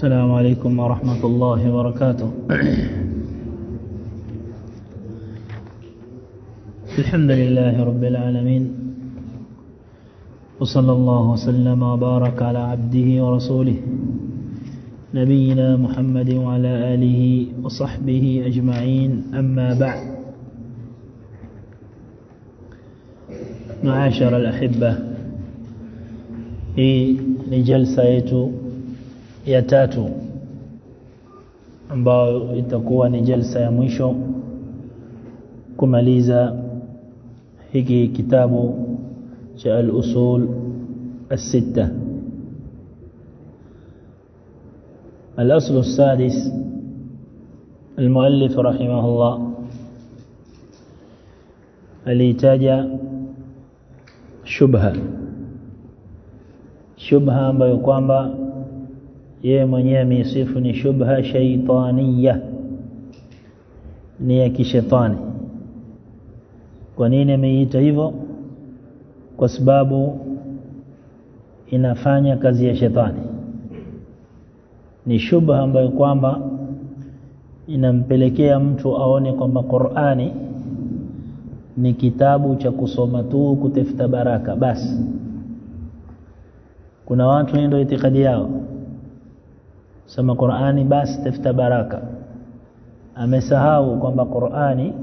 السلام عليكم ورحمة الله وبركاته. الحمد لله رب العالمين. وصلى الله وسلم وبارك على عبده ورسوله نبينا محمد وعلى آله وصحبه أجمعين. أما بعد. معاشر الأحبة jalsa yetu ya tatu ambayo itakuwa ni jalsa ya mwisho kumaliza hiki kitabu cha al-usul الستة الأصل السادس المؤلف رحمه الله alitaja shubha shubha ambayo kwamba yeye mwenyewe ameisifu ni shubha shaitaniya ni ya kishetani. Kwa nini ameita hivyo? Kwa sababu inafanya kazi ya shetani. Ni shubha ambayo kwamba inampelekea mtu aone kwamba Qur'ani ni kitabu cha kusoma tu kutafuta baraka. Basi kuna watu ndio itikadi yao soma Qur'ani basi tafuta baraka amesahau kwamba Qur'ani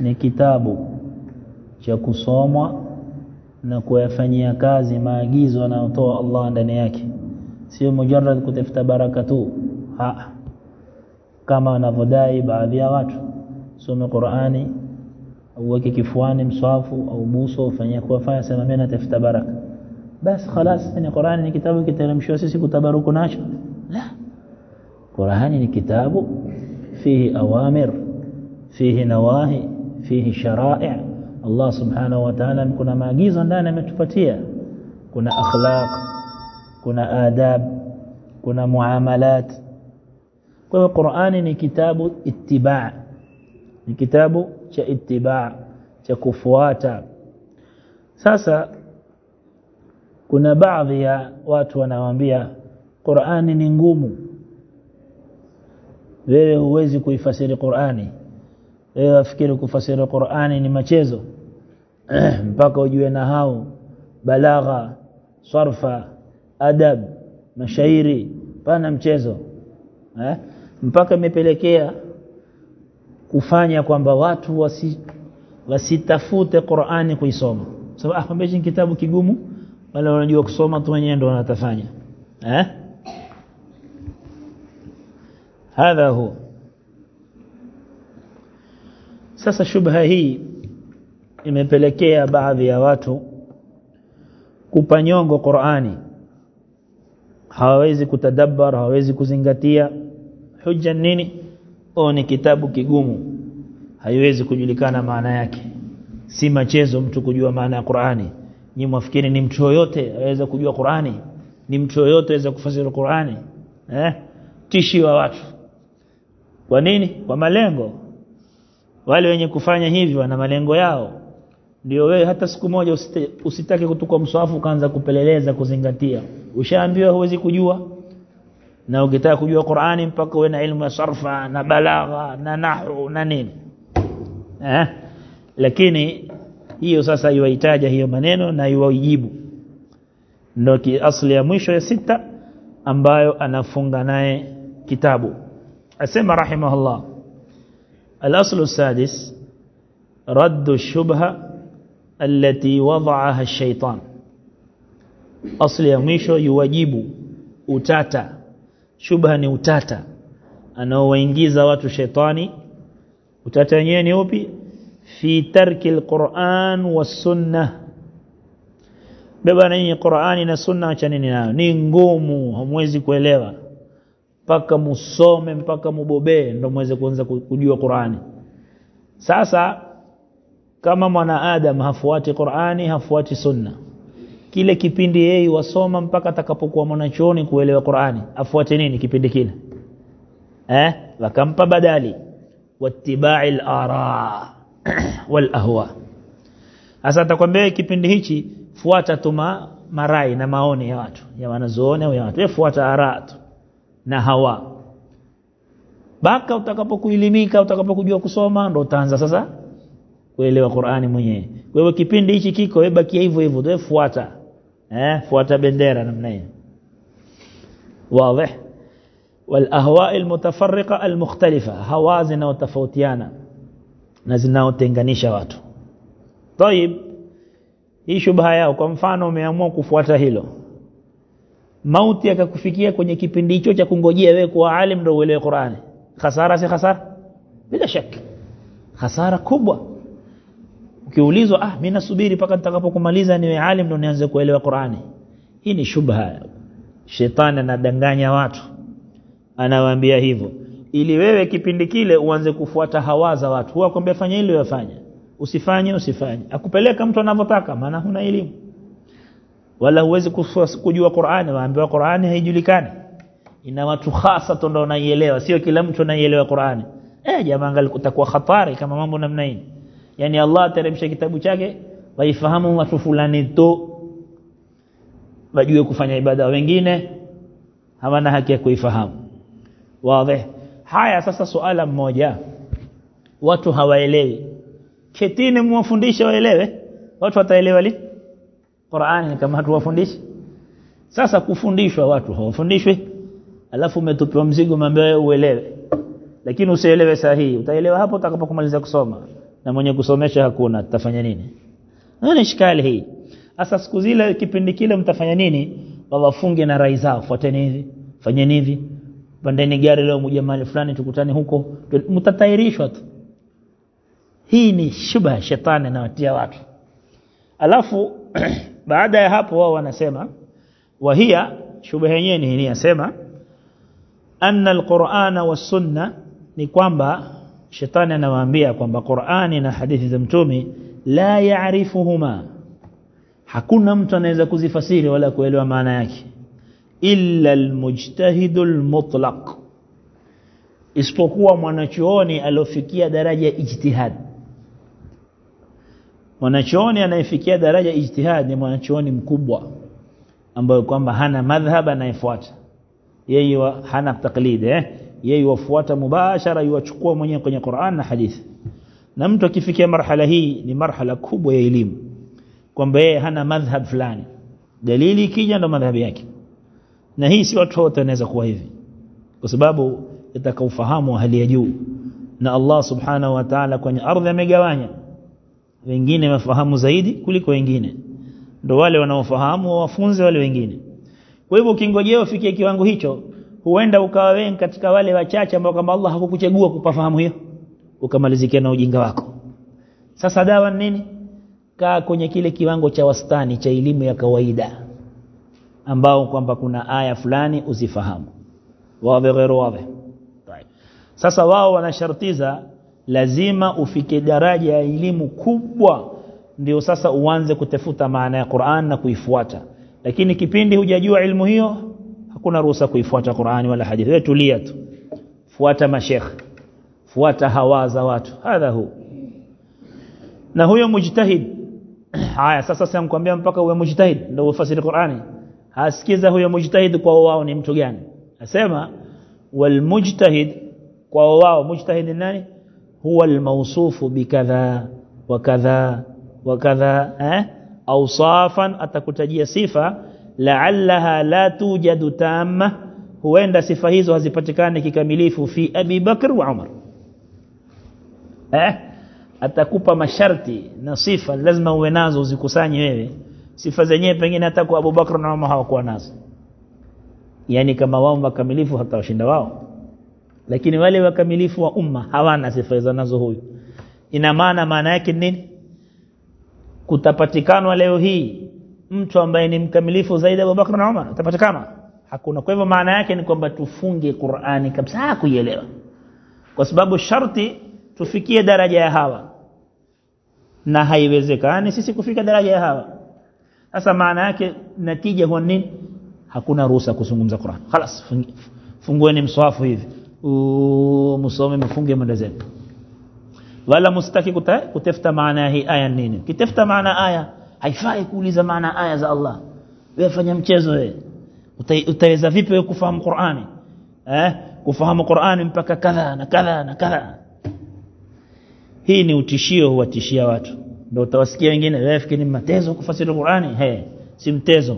ni kitabu cha kusomwa na kuyafanyia kazi maagizo anayotoa Allah ndani yake sio mujarrad kutafuta baraka tu ha kama wanavyodai baadhi ya watu some Qur'ani uweke kifuani mswafu au buso ufanyia kuwafanya sema mimi natafuta baraka basi خلاص ni Qur'ani ni kitabu kiteremshwa sisi kutabaruku nacho la Qur'ani ni kitabu fihi awamir fihi nawahi fihi shara'i. Allah subhanahu wa ta'ala kuna maagizo ndani ametupatia. Kuna akhlaq kuna adab kuna muamalat. Kwa hiyo Qur'ani ni kitabu ittiba' ni kitabu cha ittiba' cha kufuata. Sasa kuna baadhi ya watu wanawaambia Qur'ani ni ngumu wewe huwezi kuifasiri Qur'ani. Wewe afikiri kufasiri Qur'ani ni machezo? Mpaka ujue na nahau balagha sarfa adab mashairi pana mchezo. Eh? mpaka imepelekea kufanya kwamba watu wasi, wasitafute Qur'ani kuisoma. Sababu so, ah kitabu kigumu wale wanajua kusoma tu wenyewe ndio wanatafanya. Eh hadha hu. Sasa shubha hii imepelekea baadhi ya watu kupanyongo Qur'ani. Hawawezi kutadabbar hawawezi kuzingatia. Hujja nini? Au ni kitabu kigumu. Haiwezi kujulikana maana yake. Si machezo mtu kujua maana ya Qur'ani. Ni mwafikiri ni mtu yoyote aweza kujua Qur'ani? Ni mtu yoyote aweza kufasiri Qur'ani? Eh? Tishi wa watu kwa nini? Kwa malengo. Wale wenye kufanya hivyo wana malengo yao. Ndio wewe hata siku moja usite, usitake kutukwa mswafu kaanza kupeleleza kuzingatia. Ushaambiwa huwezi kujua. Na ukitaka kujua Qur'ani mpaka uwe na ilmu ya sarfa na balagha na nahwu na nini. Eh? Lakini hiyo sasa iwahitaja hiyo maneno na iwajibu ndio asli ya mwisho ya sita ambayo anafunga naye kitabu أسمى رحمه الله. الأصل السادس رد الشبهة التي وضعها الشيطان. أصل يميشو يواجب أتاتا شبهة نوتاتا أنه وإنجيز وات الشيطاني أتاتا نيني أوبي؟ في ترك القرآن والسنة. ببنين قرآن والسنة نينغومو هموزي كويلغا mpaka musome mpaka mubobee ndio muweze kuanza kujua Qur'ani. Sasa kama mwanadamu hafuati Qur'ani hafuati sunna kile kipindi yeye wasoma mpaka atakapokuwa mwanachoni kuelewa Qur'ani afuate nini kipindi kile? Eh? Wakampa badali. Wattiba'i al-ara wal ahwa. Sasa atakwambia kipindi hichi fuata tuma marai na maoni ya watu ya wanazuoni au ya watu. Fuata ara tu na hawa baka utakapokuilimika utakapokujua kusoma ndo utaanza sasa kuelewa Qur'ani mwenyewe kwa hiyo kipindi hichi kiko wewe bakia hivyo hivyo wewe fuata eh fuata bendera namna hiyo واضح والاهواء المتفرقه المختلفه hawa zinaotofautiana na zinaotenganisha watu طيب hii shubha yao kwa mfano umeamua kufuata hilo mauti akakufikia kwenye kipindi hicho cha kungojea wewe kuwa alim ndio uelewe Qur'ani hasara si khasara? Bila shaka hasara kubwa. Ukiulizwa ah mimi nasubiri mpaka nitakapokumaliza niwe alim ndio nianze kuelewa Qur'ani hii ni shubha. Shetani anadanganya watu. Anawaambia hivyo. Ili wewe kipindi kile uanze kufuata hawa za watu huwa kwambia fanya ile wafanya usifanye usifanye. Akupeleka mtu anavyotaka maana huna elimu wala huwezi kujua Qur'ani waambiwa Qur'ani haijulikani. Ina watu hasa tu ndio wanaielewa sio kila mtu anaielewa Qur'ani eh jamaa angali kutakuwa hatari kama mambo namna hii. Yani Allah ateremsha kitabu chake waifahamu watu fulani tu wajue kufanya ibada. Wengine hawana haki ya kuifahamu. Wazi. Haya sasa suala mmoja watu hawaelewi. Ketini muwafundishe waelewe. Watu wataelewa lini Qur'ani kama tuwafundishi sasa kufundishwa watu hawafundishwi alafu umetupiwa mzigo mambo uelewe. Lakini usielewe sahihi utaelewa hapo utakapokumaliza kusoma. Na mwenye kusomesha hakuna tutafanya nini? Ni shikali hii? Sasa siku zile kipindi kile mtafanya nini? Wawafunge na rai zao fuateni hivi fanyeni hivi. Pandeni gari leo mje mahali fulani tukutane huko. Mtatairishwa tu. Hii ni shubha shetani anawatia watu. Alafu baada ya hapo wao wanasema wahia shubha yenyewe ni inasema anna alqur'ana was-sunna ni kwamba shetani anawaambia kwamba Qur'ani na hadithi za mtume la yaarifuhuma hakuna mtu anaweza kuzifasiri wala kuelewa maana yake illa almujtahidul mutlaq isipokuwa mwanachuoni aliofikia daraja ijtihad mwanachuoni anayefikia daraja ijtihad ni mwanachuoni mkubwa ambaye kwamba hana madhhab anayefuata. Yeye hana taklid eh? Yeye wafuata mubashara yuachukua mwenyewe kwenye Qur'an na hadithi. Na mtu akifikia marhala hii ni marhala kubwa ya elimu kwamba yeye hana madhhab fulani. Dalili ikija ndo madhhabi yake. Na hii si watu wote wanaweza kuwa hivi kwa sababu itakaufahamu hali ya juu. Na Allah subhanahu wa ta'ala kwenye ardhi amegawanya wengine wafahamu zaidi kuliko wengine. Ndo wale wanaofahamu wafunze wale wengine. Kwa hivyo ukingojea ufikie kiwango hicho huenda ukawa wewe katika wale wachache ambao kama Allah hakukuchagua kupafahamu hiyo ukamalizikia na ujinga wako. Sasa dawa nini? Kaa kwenye kile kiwango cha wastani cha elimu ya kawaida ambao kwamba kuna aya fulani uzifahamu. Wa wazi sasa wao wanashartiza lazima ufike daraja ya elimu kubwa ndio sasa uanze kutafuta maana ya Qur'an na kuifuata. Lakini kipindi hujajua ilmu hiyo hakuna ruhusa kuifuata Qur'ani wala hadithi. Wewe tulia tu. Fuata mashekh fuata hawaza watu. Hadha hu. Na huyo mujtahid. Haya sasa sasa mkwambia mpaka uwe mujtahid ndio ufasiri Qur'ani? Hasikiza huyo mujtahid kwa wao ni mtu gani? Nasema wal mujtahid kwa wao. Mujtahid nani huwa almawsufu bikadha wa kadha wa eh? Awsafan atakutajia sifa la'allaha la tujadu tamma huenda sifa hizo hazipatikani kikamilifu fi Abi Bakr wa Umar. Eh? Atakupa masharti na sifa lazima uwe nazo uzikusanye wewe. Sifa zenyewe pengine hata kwa Abu Bakr na Umar hawakuwa nazo. Yani kama wao makamilifu hata washinda wao lakini wale wakamilifu wa umma hawana sifa za nazo huyu ina maana maana yake nini kutapatikana leo hii mtu ambaye ni mkamilifu zaidi ya Abu Bakr na Umar atapatikana hakuna kwa hivyo maana yake ni kwamba tufunge Qur'ani kabisa kuielewa kwa sababu sharti tufikie daraja ya hawa na haiwezekani sisi kufika daraja ya hawa sasa maana yake natija huwa nini hakuna ruhusa kuzungumza Qur'an خلاص fungueni mswafu hivi musome mfunge mada zenu wala mustaki kutafuta maana ya hii aya nini? Kitafuta maana aya haifai kuuliza maana aya za Allah. Wewe fanya mchezo wewe. Utaweza vipi wewe kufahamu Qur'ani? Eh kufahamu Qur'ani mpaka kadha na kadha na kadha. Hii ni utishio huwatishia watu. Ndio utawasikia wengine wewe fikiri matezo kufasiri Qur'ani? He si mtezo.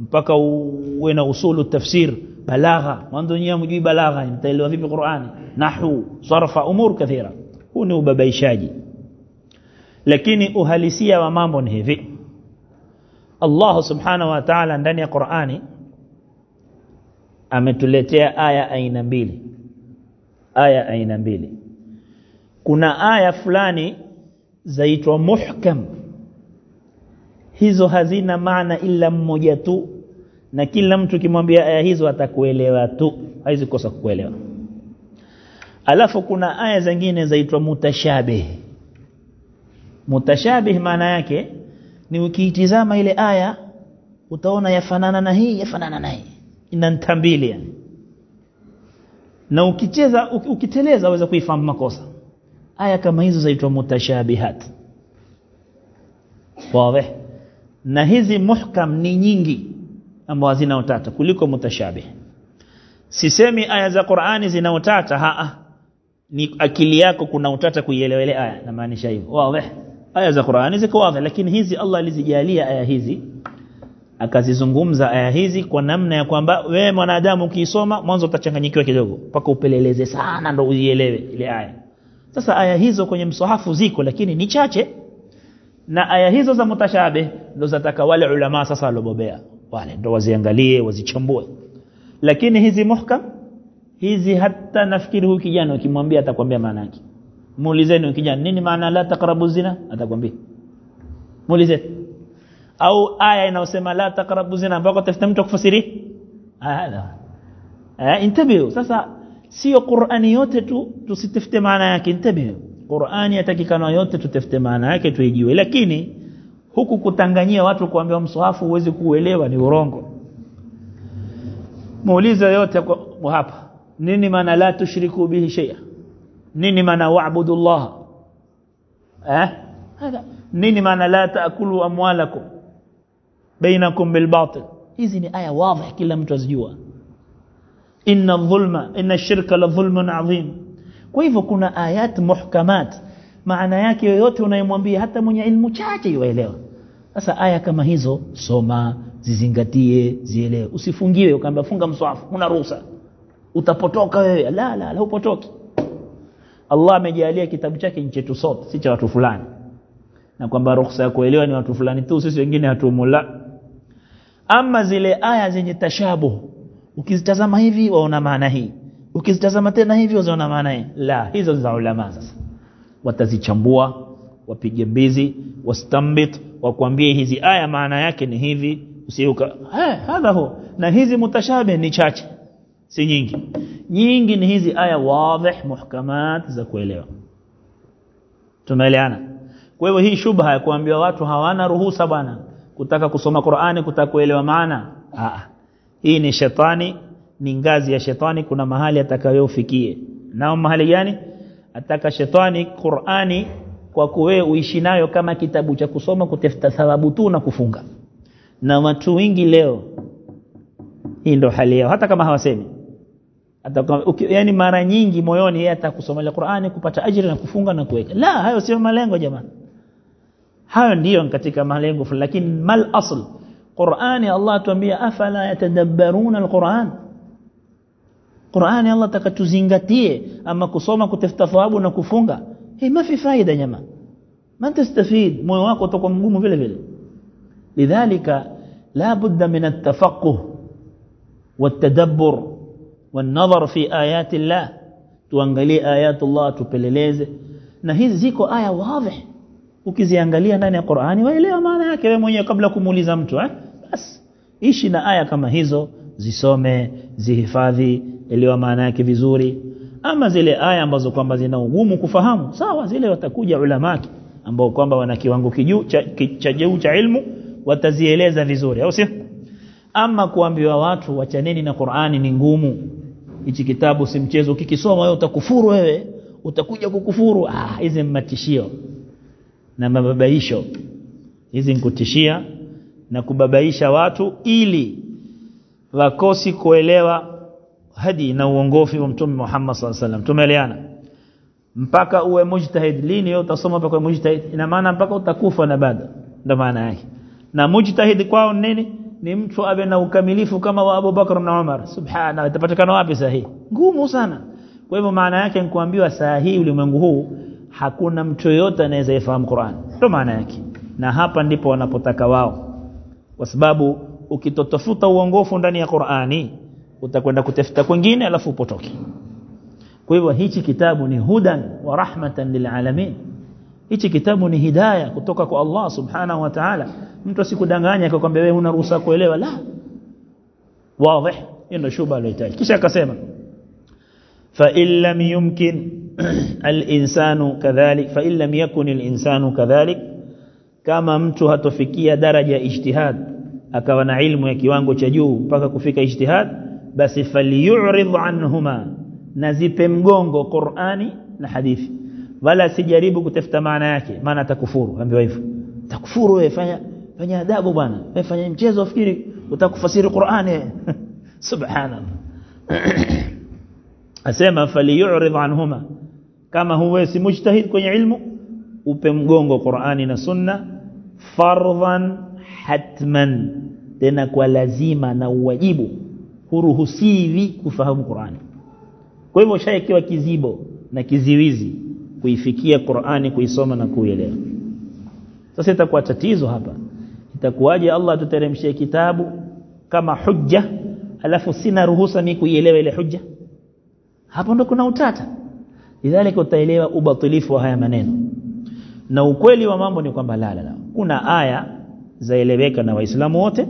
Mpaka uwe na usulu tafsir balagha mwanzo nyewe mjui balagha mtaelewa vipi Qur'ani nahwu sarfa umur kathira huu ni ubabaishaji lakini uhalisia wa mambo ni hivi Allah subhanahu wa ta'ala ndani ya Qur'ani ametuletea aya aina mbili aya aina mbili kuna aya fulani zaitwa muhkam hizo hazina maana ila mmoja tu na kila mtu kimwambia aya hizo atakuelewa tu. Haizi kosa kukuelewa. Alafu kuna aya zingine zaitwa mutashabih. Mutashabih maana yake ni ukiitizama ile aya utaona yafanana na hii yafanana na hii. Ina ntambili yani. Na ukicheza ukiteleza waweza kuifahamu makosa. Aya kama hizo zaitwa mutashabihat. Wazi na hizi muhkam ni nyingi ambazo hazina utata kuliko mutashabih. Sisemi aya za Qur'ani zina utata haa ni akili yako kuna utata kuielewa ile aya na maanisha hivyo. Wazi. Aya za Qur'ani ziko wazi lakini hizi Allah alizijalia aya hizi akazizungumza aya hizi kwa namna ya kwamba wewe mwanadamu ukisoma mwanzo utachanganyikiwa kidogo mpaka upeleleze sana ndio uielewe ile aya. Sasa aya hizo kwenye msahafu ziko lakini ni chache. Na aya hizo za mutashabe ndo zataka wale ulama sasa walobobea wale ndo waziangalie wazichambue. Lakini hizi muhkam hizi hata nafikiri huyu kijana ukimwambia atakwambia maana yake. Muulizeni kijana nini maana la taqrabu zina? Atakwambia. Muulizeni. Au aya inayosema la taqrabu zina ambako tafuta mtu kufasiri? Ah eh intabihu sasa sio Qur'ani yote tu tusitafute maana yake intabihu Qur'ani yatakikana yote tutafute maana yake tuijue. Lakini huku kutanganyia watu kuambia mswahafu uweze kuuelewa ni urongo. Muulize yote kwa hapa. Nini maana la tushriku bihi shay'a? Nini maana wa'budu Allah? Eh? Hada nini maana la taakulu amwalakum bainakum bil batil? Hizi ni aya wazi kila mtu azijua. Inna dhulma inna shirka la dhulmun adhim kwa hivyo kuna ayat muhkamat. Maana yake yoyote unayemwambia hata mwenye ilmu chache yuelewa sasa aya kama hizo soma zizingatie zielewe. Usifungiwe ukaambia funga mswafu una ruhusa. Utapotoka wewe. La la la upotoki Allah amejalia kitabu chake ni chetu sote si cha watu fulani. Na kwamba ruhusa ya kuelewa ni watu fulani tu sisi wengine hatumula. Ama zile aya zenye tashabuh ukizitazama hivi waona maana hii. Ukizitazama tena hivi waona maana hii. La hizo za ulama sasa. Watazichambua wapige mbizi wastambit wakwambie hizi aya maana yake ni hivi usiuka hadha ho na hizi mutashabe ni chache si nyingi. Nyingi ni hizi aya wazi muhkamat za kuelewa. Tumeeleana kwa hivyo hii shubha ya kuambia watu hawana ruhusa bwana kutaka kusoma Qur'ani kutaka kuelewa maana. Ah hii ni shetani ni ngazi ya shetani kuna mahali atakayofikie. Nao mahali gani? Ataka shetani Qur'ani kwa kuwe uishi nayo kama kitabu cha kusoma kutafuta thawabu tu na kufunga. Na watu wengi leo hii ndo hali yao. Hata kama hawasemi hata yani mara nyingi moyoni yeye atakusomea Qur'ani kupata ajira na kufunga na kuweka. La hayo sio malengo jamani hayo ndiyo katika malengo lakini mal asl Qur'ani Allah atuambia afala yatadabbaruna alquran? Qur'ani Allah takatuzingatie ama kusoma kutafuta thawabu na kufunga hii mafi faida jamaa ma tastafid moyo wako utakuwa mgumu vile vile lidhalika la budda min at-tafaqquh wat-tadabbur wan-nadhar fi ayati Allah tuangalie ayatu Allah tupeleleze na hizi ziko aya wazi ukiziangalia ndani ya Qur'ani waelewa maana yake wewe mwenyewe kabla kumuuliza mtu eh bas ishi na aya kama hizo zisome zihifadhi elewa maana yake vizuri ama zile aya ambazo kwamba zina ugumu kufahamu. Sawa zile watakuja ulama ambao kwamba wana kiwango kijuu cha, cha juu cha ilmu watazieleza vizuri au sio? Ama kuambiwa watu wachaneni na Qur'ani ni ngumu. Hichi kitabu si mchezo ukikisoma wewe utakufuru wewe. Utakuja kukufuru. Ah hizi matishio na mababaisho. Hizi nkutishia na kubabaisha watu ili wakosi kuelewa hadi na uongofi wa mtume Muhammad sallallahu alaihi wasallam. Tumeeleana mpaka uwe mujtahid. Lini wewe utasoma mpaka mujtahid? Ina maana mpaka utakufa na bado. Ndio maana yake. Na mujtahid kwao nini? Ni mtu awe na ukamilifu kama wa Abu Bakar na Umar. Subhana itapatikana wapi sahihi ngumu sana. Kwa hivyo maana yake ni kuambiwa saa ulimwengu huu hakuna mtu yote anaweza ifahamu Qur'an. Ndio maana yake. Na hapa ndipo wanapotaka wao. Kwa sababu ukitotafuta uongofu ndani ya Qur'ani utakwenda kutafuta kwingine alafu upotoke kwa hivyo hichi kitabu ni hudan wa rahmatan lilalamin hichi kitabu ni hidayah kutoka kwa Allah subhanahu wa ta'ala mtu asikudanganya akakwambia wewe huna ruhusa kuelewa la wazi hiyo ndio shuba aliyohitaji kisha akasema fa in lam yumkin al-insanu kadhalik fa in lam yakun al-insanu kadhalik kama mtu hatofikia daraja ijtihad akawa na ilmu ya kiwango cha juu mpaka kufika ijtihad basi falyu'rid anhuma nazipe mgongo Qur'ani na hadithi wala sijaribu kutafuta maana yake maana atakufuru ambiwa hivyo takufuru wewe fanya fanya adabu bwana wewe fanya mchezo fikiri utakufasiri Qur'ani subhanallah asema falyu'rid anhuma kama huwa si mujtahid kwenye ilmu upe mgongo Qur'ani na sunna fardhan hatman tena kwa lazima na uwajibu huruhusiwi kufahamu Qur'ani kwa hivyo shaikiwa kizibo na kiziwizi kuifikia Qur'ani kuisoma na kuielewa. Sasa itakuwa tatizo hapa. Itakuwaje Allah atuteremshie kitabu kama hujja alafu sina ruhusa mimi kuielewa ile hujja? Hapo ndo kuna utata. Lidhalika utaelewa ubatilifu wa haya maneno. Na ukweli wa mambo ni kwamba la la kuna aya zaeleweka na waislamu wote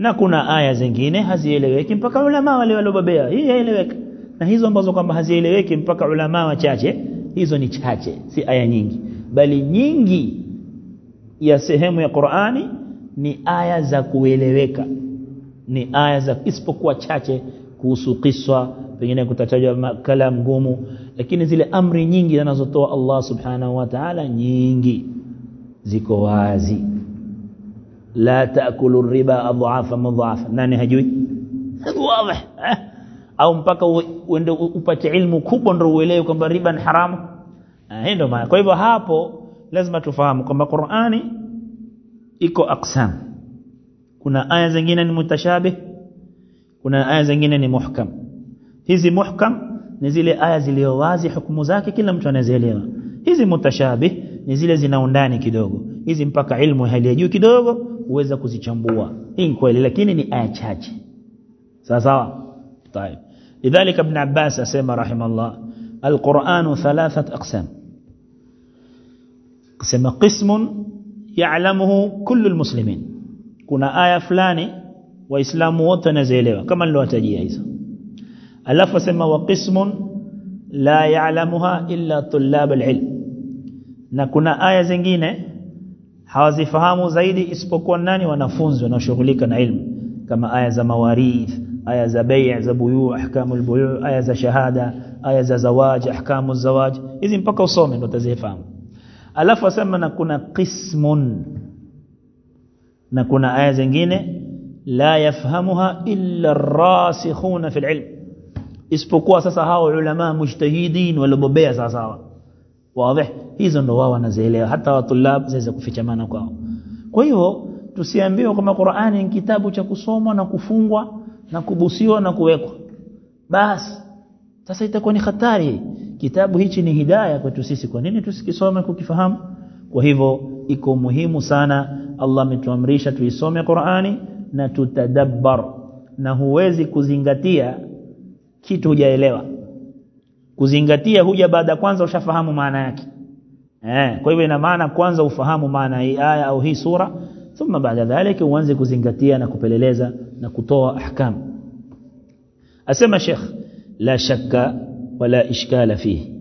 na kuna aya zingine hazieleweki mpaka ulama wale walobabea hii yaeleweka na hizo ambazo kwamba hazieleweki mpaka ulama wachache hizo ni chache si aya nyingi. Bali nyingi ya sehemu ya Qur'ani ni aya za kueleweka. Ni aya za isipokuwa chache kuhusu kiswa pengine kutatajwa kalam ngumu. Lakini zile amri nyingi zinazotoa Allah subhanahu wa ta'ala nyingi. Ziko wazi la taakulu riba adhafa mudhafa nani hajui? Wazi au mpaka uende upate ilmu kubwa ndio uelewe kwamba riba ni haramu? Eh ndio maana. Kwa hivyo hapo lazima tufahamu kwamba Qur'ani iko aqsam. Kuna aya zingine ni mutashabih kuna aya zingine ni muhkam. Hizi muhkam ni zile aya zilizo wazi hukumu zake kila mtu anazielewa. Hizi mutashabih ni zile zina undani kidogo. Hizi mpaka ilmu hali ya juu kidogo uweza kuzichambua hii ni kweli lakini ni aya chache sawa sawa طيب لذلك ابن عباس اسمع رحمه الله القرآن ثلاثة أقسام قسم قسم يعلمه كل المسلمين كنا آية فلاني وإسلام وتنزيلها كما لو تجيه hizo alafu asema wa qismun la ya'lamuha illa tullab alilm na kuna aya zingine hawazifahamu zaidi isipokuwa nani wanafunzi wanaoshughulika na ilmu kama aya za mawarith aya za bay' za buyu ahkamu albuyu aya za shahada aya za zawaj ahkamu zawaj hizi mpaka usome ndo utazifahamu alafu asema na kuna qismun na kuna aya zingine la yafhamuha illa ar-rasikhuna fil ilm isipokuwa sasa hao ulama mujtahidin walobobea sawa sawa wazi hizo ndo wao wanazielewa. Hata watulab zaweza kufichamana kwao. Kwa hiyo tusiambiwe kama Qur'ani ni kitabu cha kusomwa na kufungwa na kubusiwa na kuwekwa. Basi sasa itakuwa ni hatari. Kitabu hichi ni hidayah kwetu sisi. Kwa nini tusikisome kukifahamu? Kwa hivyo iko muhimu sana. Allah ametuamrisha tuisome Qur'ani na tutadabbar. Na huwezi kuzingatia kitu hujaelewa kuzingatia huja baada kwanza ushafahamu maana yake. Eh kwa hivyo ina maana kwanza ufahamu maana hii aya au hii sura thumma baada dhalika uanze kuzingatia na kupeleleza na kutoa ahkam. Asema sheikh la shakka wala ishkala fihi.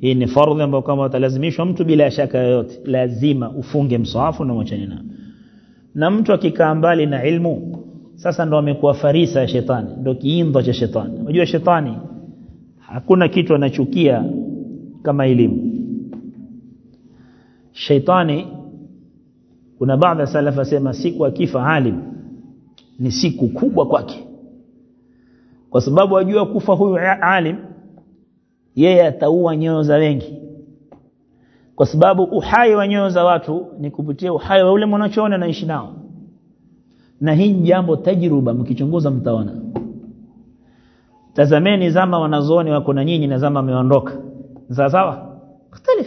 Hii ni fardhi ambayo kama utalazimishwa mtu bila shaka yoyote lazima ufunge msahafu na mwachane nao na mtu akikaa mbali na ilmu sasa ndo amekuwa farisa ya shetani ndo kiimba cha shetani. Unajua shetani hakuna kitu anachukia kama elimu. Shaitani kuna baadhi ya salafa sema siku akifa alim ni siku kubwa kwake. Kwa sababu ajua kufa huyu alim yeye ataua nyoyo za wengi. Kwa sababu uhai wa nyoyo za watu ni kupitia uhai wa ule mwanachoona naishi nao. Na hii jambo tajruba mkichunguza mtaona tazameni zama wanazuoni wako na nyinyi na zama ameondoka sawa sawa? Mختلف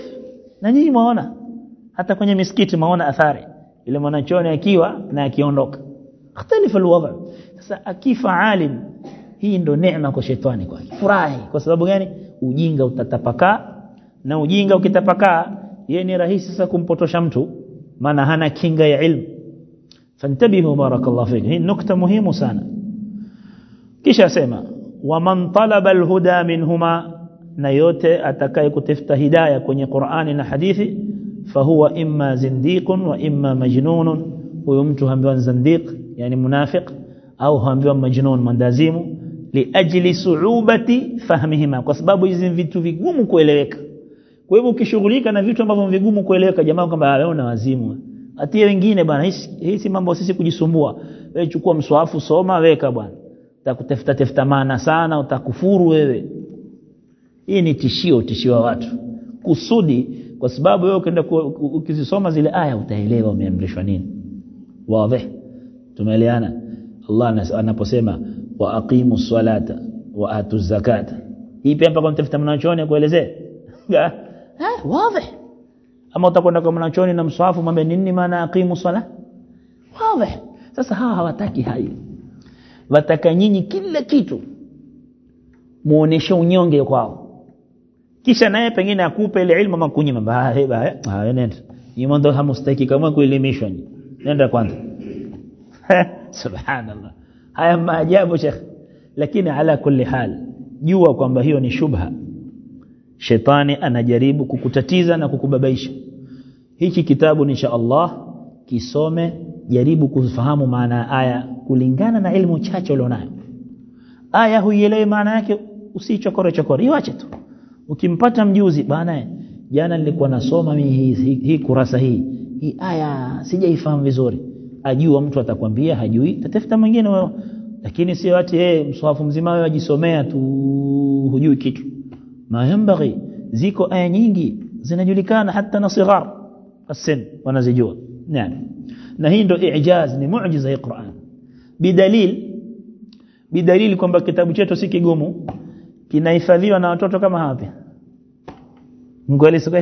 na nyinyi mwaona. Hata kwenye misikiti mwaona athari. Ile mwanachoni akiwa na akiondoka. Mختلف alwada sasa akifa alim hii ndo neema kwa shetani kwake. Furahi. Kwa sababu gani? Ujinga utatapakaa na ujinga ukitapakaa yeye ni rahisi sasa kumpotosha mtu maana hana kinga ya ilmu. Fantabihu barakallahu fik. Hii nukta muhimu sana. Kisha sema waman talaba alhuda minhuma na yote atakaye kutafuta hidayah kwenye Qur'ani na hadithi fahuwa imma zindiqun wa imma majnunun. Huyo mtu hambiwa zindiq yani munafiq au hambiwa majnun mandazimu liajli suubati fahmihima kwa sababu hizi vitu vigumu kueleweka. Kwa hivyo ukishughulika na vitu ambavyo vigumu kueleweka jamaa kwamba leo na wazimu. Atie wengine bwana hii si mambo sisi kujisumbua. Wewe chukua mswafu soma weka bwana utakutafuta tafuta maana sana utakufuru wewe. Hii ni tishio tishio wa watu. Kusudi kwa sababu wewe ukienda ukizisoma zile aya utaelewa umeamrishwa nini. Wazi. Tumeeleana Allah anaposema wa aqimu salata wa atu zakata hii pia mpaka mtafuta mnachoni kuelezea eh wazi. Ama utakwenda kwa mnachoni na mswafu mwambie nini maana aqimu sala wazi. Sasa hawa hawataki hayo wataka nyinyi kila kitu. Muoneshe unyonge kwao. Kisha naye pengine akupe ile ilmu makunyima baa ah nenda. Ni hamustaki kama kuelimishwa nenda kwanza. Subhanallah. Haya maajabu shekh lakini ala kulli hal jua kwamba hiyo ni shubha. Shetani anajaribu kukutatiza na kukubabaisha. Hiki kitabu cha Allah kisome jaribu kufahamu maana ya aya kulingana na elimu chache ulionayo. Aya huielewi maana yake usichokore chokore iwache tu. Ukimpata mjuzi bana jana nilikuwa nasoma mimi hii, hii, hii kurasa hii hii aya sijaifahamu vizuri. Ajua mtu atakwambia hajui tatafuta mwingine wewe. Lakini sio ati yeye mswafu mzima wewe ajisomea tu hujui kitu. Mayambaghi ziko aya nyingi zinajulikana hata na sighar asin wanazijua naam. Na hii ndo ijaz ni muujiza ya Qur'an. Bidalil bidalil kwamba kitabu chetu si kigumu kinahifadhiwa na watoto kama hawa. Pia ngweli sio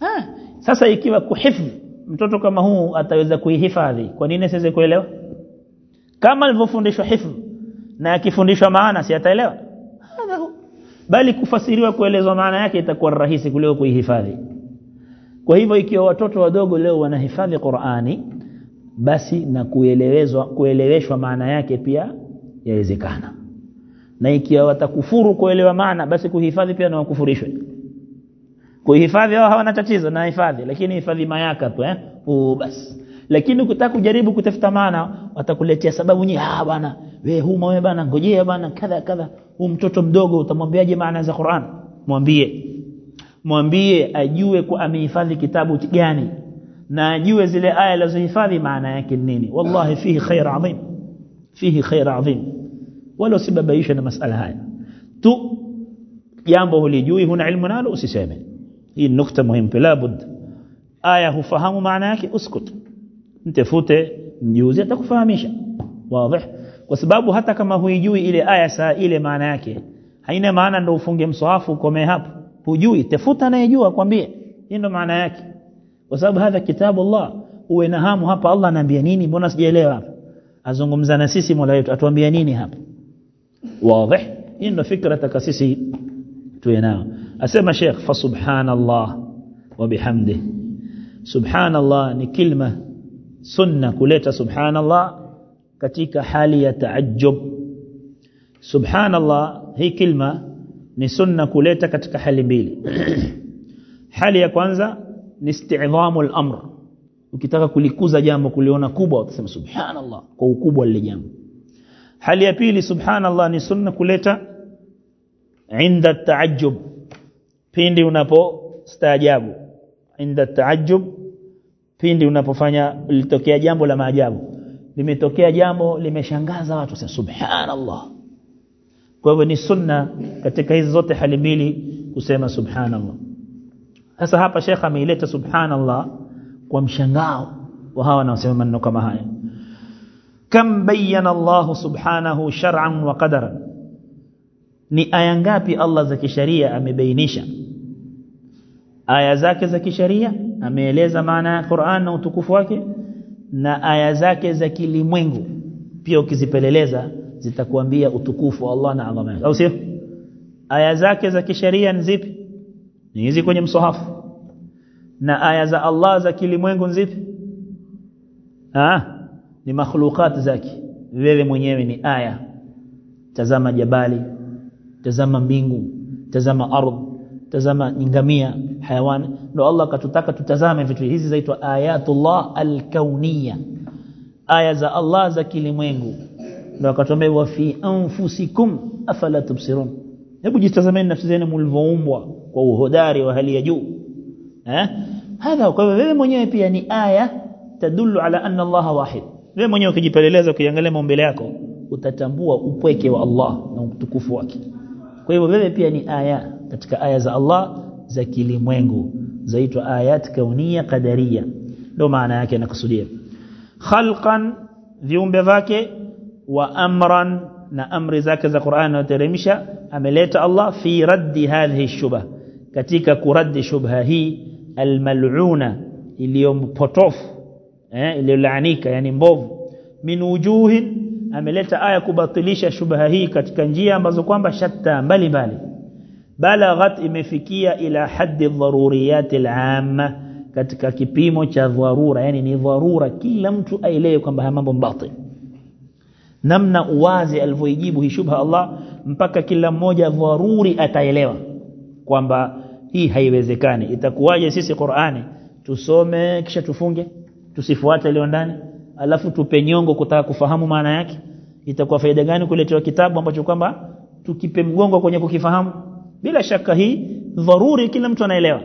ah sasa ikiwa kuhifadhi mtoto kama huu ataweza kuihifadhi kwa nini siweze kuelewa? Kama alivyofundishwa hifdh na akifundishwa maana si ataelewa? Bali kufasiriwa kuelezwa maana yake itakuwa rahisi kuliko kuihifadhi kwa hivyo ikiwa watoto wadogo leo wanahifadhi Qur'ani basi na kuelewezwa kueleweshwa maana yake pia yawezekana. Na ikiwa watakufuru kuelewa maana basi kuhifadhi pia na wakufurishwe. Kuhifadhi hao hawana tatizo na hifadhi lakini hifadhi mayaka tu eh? Oh basi. Lakini ukitaka kujaribu kutafuta maana watakuletea sababu nyingi. Ah bwana wewe huma wewe bwana ngojea bwana kadha kadha. Huu mtoto mdogo utamwambiaje maana za Qur'an? Mwambie mwambie ajue kwa amehifadhi kitabu gani. Na ajue zile aya alizohifadhi maana yake nini. Wallahi fihi khair adhim. Fihi khair adhim. Wala usibabaishe na masala haya. Tu jambo hulijui huna ilmu nalo usiseme. Hii nukta muhimu. Labud aya hufahamu maana yake uskut. Mtafute mjuzi atakufahamisha. Wazi. Kwa sababu hata kama huijui ile aya saa ile maana yake haina maana ndio ufunge mswahafu ukomee hapo hujui tafuta anayejua kwambie hii ndo maana yake. Kwa sababu hadha kitabu Allah uwe na hamu hapa Allah anaambia nini? Mbona sijaelewa azungumza na sisi Mola wetu atuambia nini hapa? Wazi. Hii ndo fikra takasisi tuwe nao. Asema Sheikh fa subhanallah wa bihamdi. Subhanallah ni kilma sunna kuleta subhanallah katika hali ya taajjub. Subhanallah hii kilma ni sunna kuleta katika hali mbili. Hali ya kwanza ni isti'dhamul al-amr ukitaka kulikuza jambo kuliona kubwa utasema subhanallah kwa ukubwa lile jambo. Hali ya pili subhanallah ni sunna kuleta inda taajjub. Pindi unapo unapostaajabu. Inda taajjub pindi unapofanya litokea jambo la maajabu. Limetokea jambo limeshangaza watu subhanallah kwa hivyo ni sunna katika hizi zote hali mbili kusema subhanallah. Sasa hapa shekha ameileta subhanallah kwa mshangao wa hawa wanaosema maneno kama haya. Kam bayyana Allah subhanahu shar'an wa qadaran. Ni aya ngapi Allah za kisheria amebainisha? Aya zake za kisheria ameeleza maana ya Qur'an na utukufu wake na aya zake za kilimwengu pia ukizipeleleza zitakuambia utukufu wa Allah na adhama yake au sio? Aya zake za kisheria ni zipi? Ni hizi kwenye msohafu na aya za Allah za kilimwengu zipi? Ah ni makhluqat zake. Wewe mwenyewe ni aya. Tazama jabali tazama mbingu tazama ardhi tazama ngamia hayawani ndio Allah katutaka tutazame vitu hizi zaitwa ayatullah alkauniyya aya za Allah za kilimwengu ndio akatuambia wa fi anfusikum afala tubsirun. Hebu jitazameni nafsi zenu mlivyoumbwa kwa uhodari wa hali ya juu. Eh? Hadha kwa wewe mwenyewe pia ni aya tadullu ala anna Allah wahid. Wewe mwenyewe ukijipeleleza ukiangalia maumbile yako utatambua upweke wa Allah na utukufu wake. Kwa hivyo wewe pia ni aya katika aya za Allah za kilimwengu. Zaitwa ayat kaunia qadaria ndio maana yake nakusudia khalqan viumbe vake wa amran na amri zake za Qur'an anateremsha ameleta Allah fi raddi hadhihi shubha. Katika kuraddi shubha hii almal'una iliyompotofu eh iliyolaanika yani mbovu. Min wujuhin ameleta aya kubatilisha shubha hii katika njia ambazo kwamba shatta mbalimbali mbali. Balaghat imefikia ila haddi dharuriyat al-amma katika kipimo cha dharura yani ni dharura kila mtu aelewe kwamba haya mambo mbatil namna uwazi alivyoijibu hii shubha Allah mpaka kila mmoja dharuri ataelewa kwamba hii haiwezekani. Itakuwaje sisi Qur'ani? Tusome kisha tufunge tusifuate ile ndani alafu tupe nyongo kutaka kufahamu maana yake. Itakuwa faida gani kuletewa kitabu ambacho kwamba tukipe mgongo kwenye kukifahamu? Bila shaka hii dharuri kila mtu anaelewa.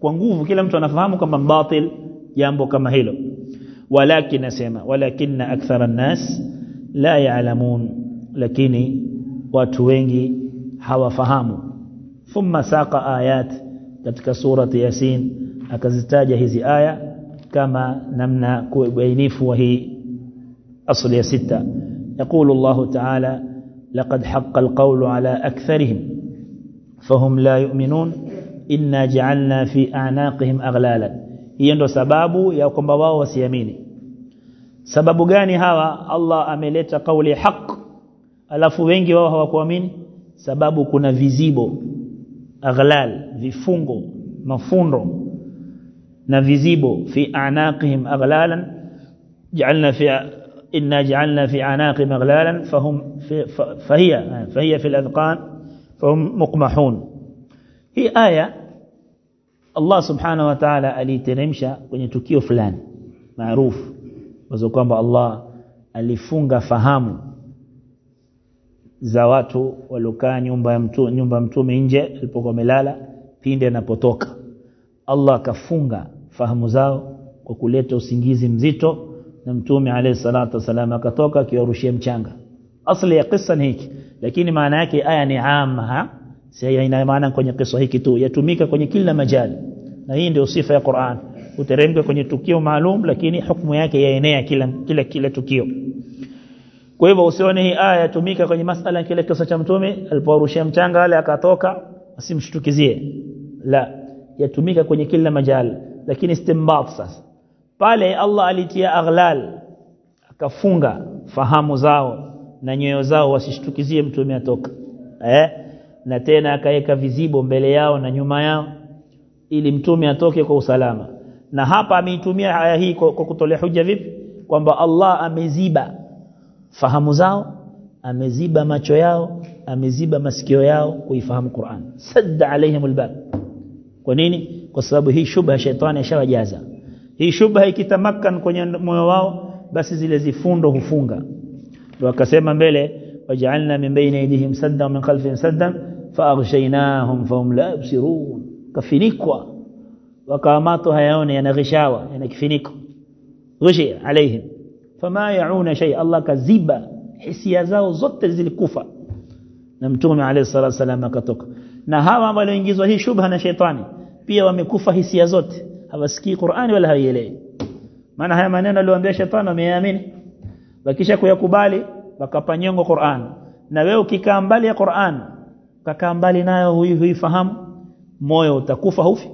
Kwa nguvu kila mtu anafahamu kwamba batil jambo kama hilo. Walakin nasema walakin akthara nas la ya'lamun lakini watu wengi hawafahamu thumma saqa ayat katika surati yasin akazitaja hizi aya kama namna kubainifu wa hii asli ya sita يقول الله تعالى لقد حق القول على أكثرهم فهم لا يؤمنون إنا جعلنا في أعناقهم أغلالا hiyo ndo sababu ya kwamba wao wasiamini sababu gani hawa Allah ameleta kauli haq alafu wengi wao hawakuamini sababu kuna vizibo aghlal vifungo mafundo na vizibo fi anaqihim aghlalan ja'alna fi inna ja'alna fi anaqihim aghlalan fahum fahiya fahiya fi al-adqan fahum muqmahun hii aya Allah subhanahu wa ta'ala aliteremsha kwenye tukio fulani maarufu wazo kwamba Allah alifunga fahamu za watu waliokaa nyumba ya mtu nyumba mtume nje alipokuwa amelala pinde anapotoka. Allah akafunga fahamu zao kwa kuleta usingizi mzito na mtume alayhi salatu wasalam akatoka akiwarushia mchanga. Asli ya kisa ni hiki lakini maana yake aya ni amma si ina maana kwenye kisa hiki tu yatumika kwenye kila majali. Na hii ndio sifa ya Qur'an uteremka kwenye tukio maalum lakini hukumu yake yaenea kila kila kila tukio. Kwa hivyo usione hii aya yatumika kwenye masala kile kisa cha mtume aliporushia mchanga wale akatoka usimshtukizie la yatumika kwenye kila majali lakini istinbat sasa. Pale Allah alitia aghlal akafunga fahamu zao na nyoyo zao wasishtukizie mtume atoka. Eh? Na tena akaweka vizibo mbele yao na nyuma yao ili mtume atoke kwa usalama na hapa ameitumia aya hii kwa, kutolea hoja vipi kwamba Allah ameziba fahamu zao ameziba macho yao ameziba masikio yao kuifahamu Qur'an sadda alaihim albab kwa nini kwa sababu hii shubha shetani ashawajaza hii shubha ikitamakan kwenye moyo wao basi zile zifundo hufunga ndio akasema mbele waj'alna min bayni aydihim saddan min khalfihim saddan faaghshaynahum fahum la yabsirun kafinikwa وقاماته غشاوة ينغشاوا ينكفنيكو غشي عليهم. فما يعون شيء. الله كذب حسيازاو زوت زلكوفا نمتوم عليه الصلاة والسلام كتوك. نهاوا ولو انجزوا هي شبه نشيطاني بيا ومكوفا حسيازوت هبسكي قرآن ولا هيليه ما haya maneno aliwaambia shetani ameamini wakisha kuyakubali wakapanyongo Qur'an na wewe قرآن mbali ya كامبالي قرآن. كامبالي nayo huyu huifahamu moyo utakufa hufi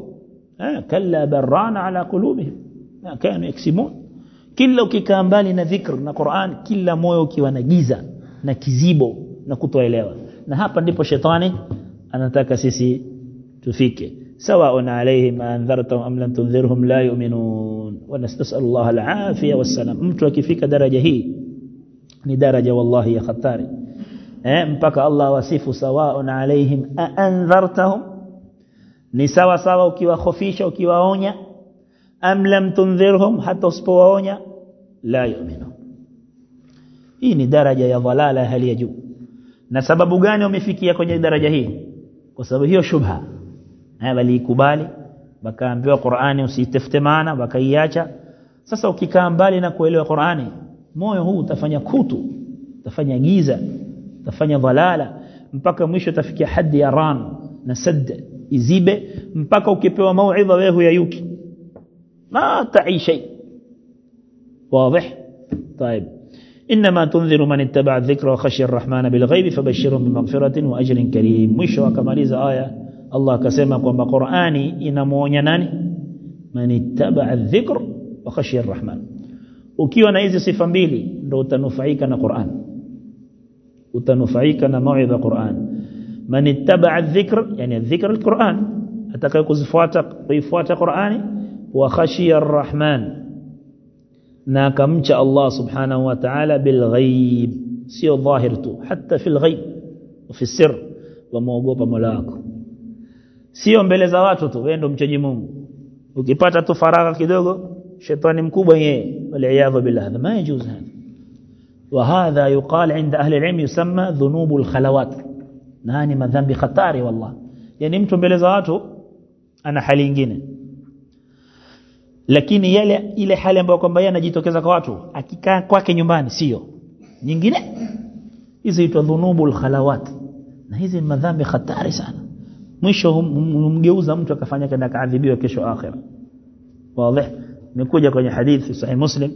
kalla barana ala qulubihim ma kanu yaksimun kila ukikaa mbali na dhikr na Qur'an kila moyo ukiwa na giza na kizibo na kutoelewa na hapa ndipo shetani anataka sisi tufike سواء عليهم أنذرتهم أم لم تنذرهم لا يؤمنون ونستسأل الله العافية والسلام mtu akifika daraja hii ni daraja wallahi ya khatari eh mpaka Allah wasifu sawaun alaihim anzartahum ni sawa sawa ukiwahofisha ukiwaonya. Am lam tunzirhum hata usipowaonya la yu'minu. Hii ni daraja ya dhalala hali ya juu. Na sababu gani wamefikia kwenye daraja hii? Kwa sababu hiyo shubha. Eh walikubali wakaambiwa Qur'ani usitafute maana wakaiacha. Sasa ukikaa mbali na kuelewa Qur'ani moyo huu utafanya kutu utafanya giza utafanya dhalala. Mpaka mwisho utafikia hadi ya ran na sadd izibe mpaka ukipewa mauidha wewe huyayuki ma taisha واضح طيب إنما تنذر من اتبع الذكر وخشي الرحمن بالغيب فبشرهم بمغفرة وأجر كريم مشوا aya Allah akasema kwamba Qur'ani inamuonya nani man ittaba adh-dhikr wa khashiya ar-rahman ukiwa na hizi sifa mbili ndio utanufaika na Qur'an utanufaika na mauidha من اتبع الذكر يعني الذكر القرآن. أتكلم كزفواتك ويفواتك قرآني؟ وخشي الرحمن. ناكمش الله سبحانه وتعالى بالغيب. سي ظاهرته حتى في الغيب وفي السر. وموقوب ملاك. سيو مبلزواتك ويندم تجمم وكيباتة فراغة كدوغ شيطان مكوبية والعياذ بالله هذا ما يجوز هذا. وهذا يقال عند أهل العلم يسمى ذنوب الخلوات. na ni madhambi hatari wallah? Yani mtu mbele za watu ana hali nyingine. Lakini yale ile hali ambayo kwamba yeye anajitokeza kwa watu akikaa kwake nyumbani sio. Nyingine? Hizi huitwa dhunubul khalawat. Na hizi madhambi hatari sana. Mwisho humgeuza mtu akafanya kana kaadhibiwa kesho akhira wazi. Nikuja kwenye hadithi sahih muslim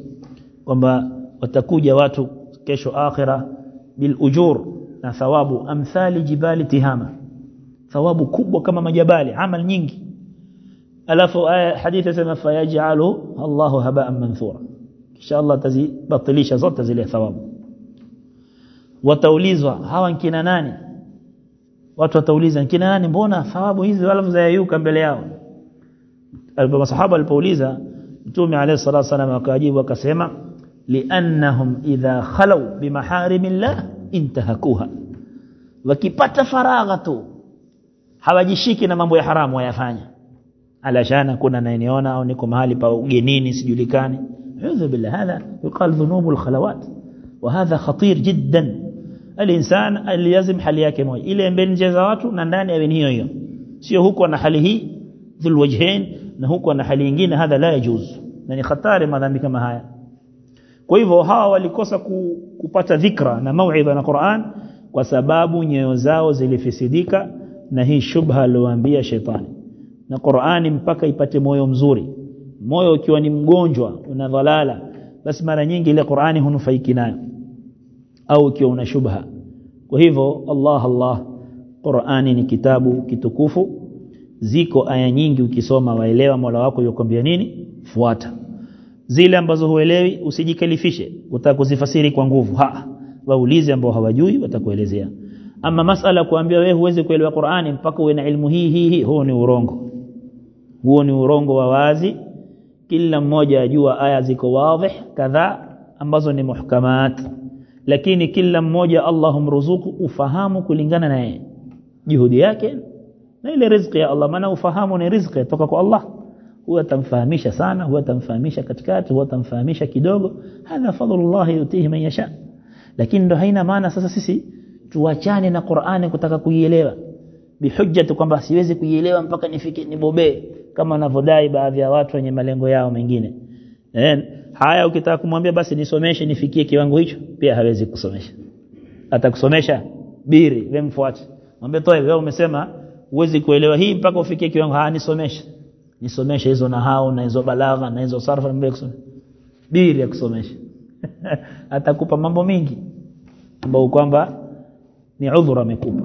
kwamba watakuja watu kesho akhira bil ujur na thawabu amthali jibali tihama. Thawabu kubwa kama majabali amal nyingi. Alafu aya hadithi sema fayajalu Allahu haba'an manthura. Kisha Allah tazibatilisha zote zile thawabu. Wataulizwa hawa nkina nani? Watu watauliza nkina nani? Mbona thawabu hizi wala zayayuka mbele yao? Alipo masahaba alipouliza mtume alayhi salatu wasallam akajibu akasema liannahum idha khalu bimaharimillah intahakuha wakipata faragha tu hawajishiki na mambo ya haramu wayafanya alashana kuna anayeniona au niko mahali pa ugenini sijulikani اعوذ بالله هذا يقال ذنوب الخلوات وهذا خطير جدا الانسان اللي hali yake moja ile mbele nje za watu na ndani awe hiyo hiyo sio huko na hali hii dhul wajhain na huko na hali nyingine hadha la yajuz na ni hatari madhambi kama haya kwa hivyo hawa walikosa ku, kupata dhikra na mauidha na Qur'an kwa sababu nyoyo zao zilifisidika na hii shubha aliyoambia shetani. Na Qur'ani mpaka ipate moyo mzuri. Moyo ukiwa ni mgonjwa una dhalala basi mara nyingi ile Qur'ani hunufaiki nayo. Au ukiwa una shubha. Kwa hivyo Allah Allah Qur'ani ni kitabu kitukufu. Ziko aya nyingi ukisoma waelewa Mola wako yukwambia nini? Fuata zile ambazo huelewi usijikalifishe utakuzifasiri kwa nguvu. Ha waulize ambao hawajui watakuelezea. Ama masala kuambia wewe huwezi kuelewa Qur'ani mpaka uwe na ilmu hii hii hii. Huo ni urongo. Huo ni urongo wa wazi. Kila mmoja ajua aya ziko wazi kadhaa ambazo ni muhkamat. Lakini kila mmoja Allahum ruzuku ufahamu kulingana na juhudi yake na ile riziki ya Allah. Maana ufahamu ni riziki kutoka kwa Allah huwa tamfahamisha sana huwa tamfahamisha katikati huwa tamfahamisha kidogo. Hadha fadlullah yutihi man yasha. Lakini ndo haina maana sasa sisi tuachane na Qur'ani kutaka kuielewa. Bihujjatu kwamba siwezi kuielewa mpaka nifike nibobee kama wanavyodai baadhi ya watu wenye malengo yao mengine. Eh haya ukitaka kumwambia basi nisomeshe nifikie kiwango hicho pia hawezi kusomesha. Atakusomesha biri wewe mfuate. Mwambie toa wewe umesema uwezi kuelewa hii mpaka ufikie kiwango. Haa nisomeshe nisomeshe hizo na hao na hizo balagha na hizo sarfa kusoma biri ya kusomesha. Atakupa mambo mingi ambao kwamba ni udhuru amekupa.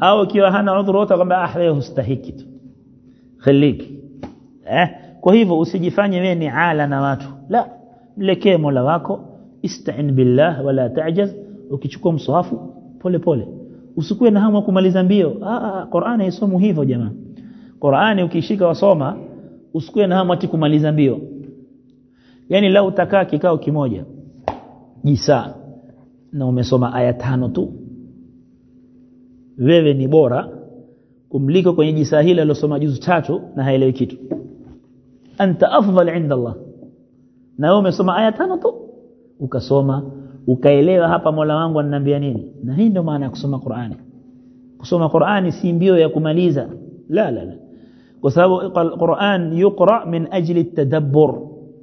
Au ikiwa hana udhuru wote kwamba ah leo hustahiki tu. Khaliki eh? Kwa hivyo usijifanye wewe ni ala na watu. La mlekee Mola wako istain billah wala ta'jaz. Ukichukua mswahafu pole pole. Usikue na hamu kumaliza mbio. Ah Qur'ani haisomu hivyo jamaa. Qur'ani ukishika wasoma usikuwe na hamu ati kumaliza mbio. Yani lau utakaa kikao kimoja. Jisaa. Na umesoma aya tano tu. Wewe ni bora kumliko kwenye jisaa hili alosoma juzu tatu na haelewi kitu. Anta afdal inda Allah na wewe umesoma aya tano tu. Ukasoma ukaelewa hapa Mola wangu ananiambia nini. Na hii ndio maana ya kusoma Qur'ani. Kusoma Qur'ani si mbio ya kumaliza. La la la وسبق القرآن يقرأ من أجل التدبر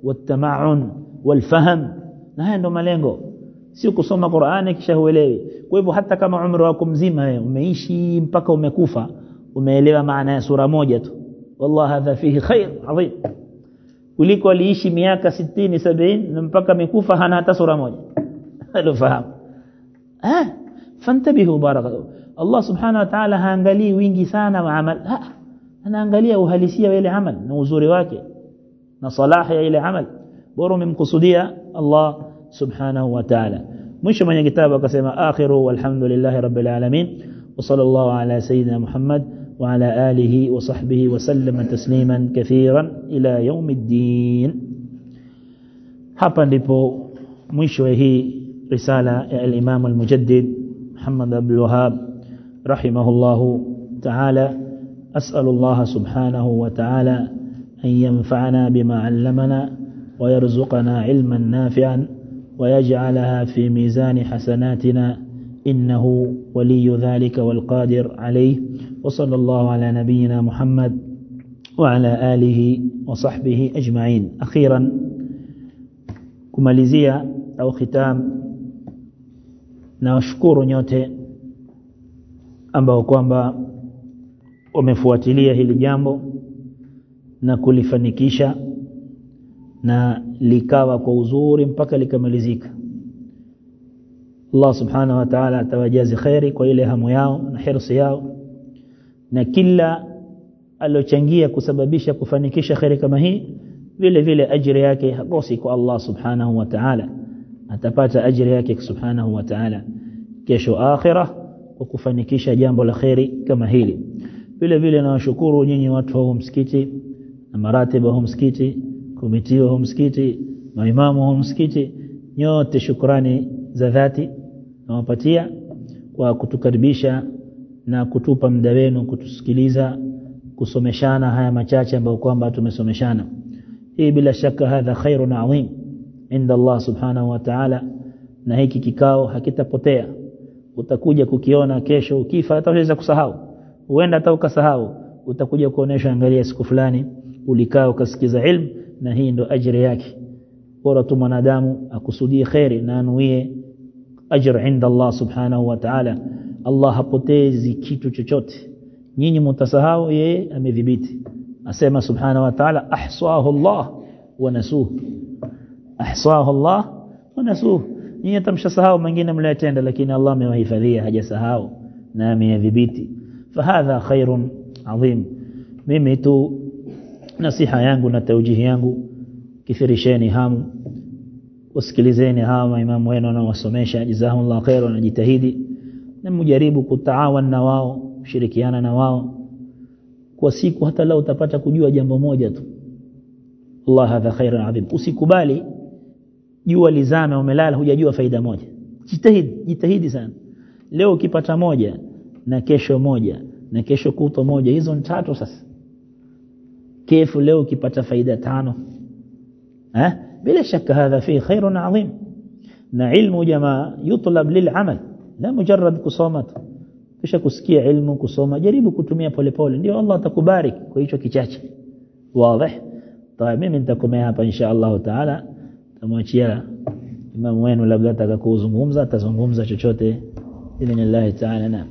والتمعن والفهم. نهاية عندما لينغو سيكو صوم القرآن كشهو إليه كويبو حتى كما عمركم زيما. وميشي مبكا وميكوفا وميليبا معنا سورة موجة. والله هذا فيه خير عظيم. وليكو ليشي مياكا ستين سبعين. نمبكا ميكوفا هنا سورة موجة. هلو فهم. ها؟ فانتبهوا بارك الله. سبحانه وتعالى هانغلي وينجي سانا وعمل. ها؟ Anaangalia uhalisia wa ile amal na uzuri wake na salaha ya ile amal bora umemkusudia Allah subhanahu wa ta'ala mwisho mwenye kitabu akasema akhiru walhamdulillahi rabbil alamin wa sallallahu ala sayyidina Muhammad وعلى آله وصحبه وسلم تسليما كثيرا إلى يوم الدين hapa ndipo mwisho hii risala ya al-Imam al-Mujaddid Muhammad Abdul Wahhab rahimahullah ta'ala أسأل الله سبحانه وتعالى أن ينفعنا بما علمنا ويرزقنا علما نافعا ويجعلها في ميزان حسناتنا إنه ولي ذلك والقادر عليه وصلى الله على نبينا محمد وعلى آله وصحبه أجمعين. أخيرا كماليزية أو ختام نشكر washukuru nyote وكوامبا wamefuatilia hili jambo na kulifanikisha na likawa kwa uzuri mpaka likamalizika. Allah subhanahu wa ta'ala atawajazi khairi kwa ile hamu yao na hirsi yao. Na kila alochangia kusababisha kufanikisha khairi kama hii vile vile ajira yake hakosi kwa Allah subhanahu wa ta'ala. Atapata ajira yake subhanahu wa ta'ala kesho akhirah kwa kufanikisha jambo la khairi kama hili vile vile nawashukuru nyinyi watu wa msikiti na maratibu wa msikiti komiti wa msikiti maimamu wa msikiti nyote shukrani za dhati nawapatia kwa kutukaribisha na kutupa muda wenu kutusikiliza kusomeshana haya machache ambayo kwamba tumesomeshana. Hii bila shaka hadha khairun adhim inda Allah subhanahu wa ta'ala na hiki kikao hakitapotea. Utakuja kukiona kesho ukifa hataweza kusahau huenda hata ukasahau utakuja kuonesha angalia siku fulani ulikaa ukasikiza ilmu na hii ndo ajira yake. Bora tu mwanadamu akusudie khairi na anuie ajr inda Allah subhanahu wa ta'ala. Allah hapotezi kitu chochote. Nyinyi mtasahau yeye amedhibiti. Asema subhanahu wa ta'ala ahsahu Allah wa nasuh ahsahu Allah wa nasuh nyinyi tamshasahau mengine mliyotenda lakini Allah amewahifadhia hajasahau na ameyadhibiti fahadha khairun adhim mimi tu nasiha yangu na taujihi yangu kithirisheni hamu wasikilizeni hawa maimamu wenu wanaowasomesha jazahumullah khairan wanajitahidi na mjaribu kutaawan na wao kushirikiana na wao. Kwa siku hata lao utapata kujua jambo moja tu. Allah hadha khairan adhim. Usikubali jua lizame umelala hujajua faida moja. Jitahidi jitahidi sana. Leo ukipata moja na kesho moja na kesho kuto moja hizo ni tatu sasa kefu leo ukipata faida tano eh bila shaka hadha fi khairun adhim na ilmu jamaa yutlab lil'amal la mujarrad kusoma tu kisha kusikia ilmu kusoma jaribu kutumia polepole ndio Allah atakubariki kwa hicho kichache wazi طيب mimi nitakomea hapa insha Allah taala tamwachia imam wenu labda atakakuzungumza atazungumza chochote بإذن الله تعالى. نعم.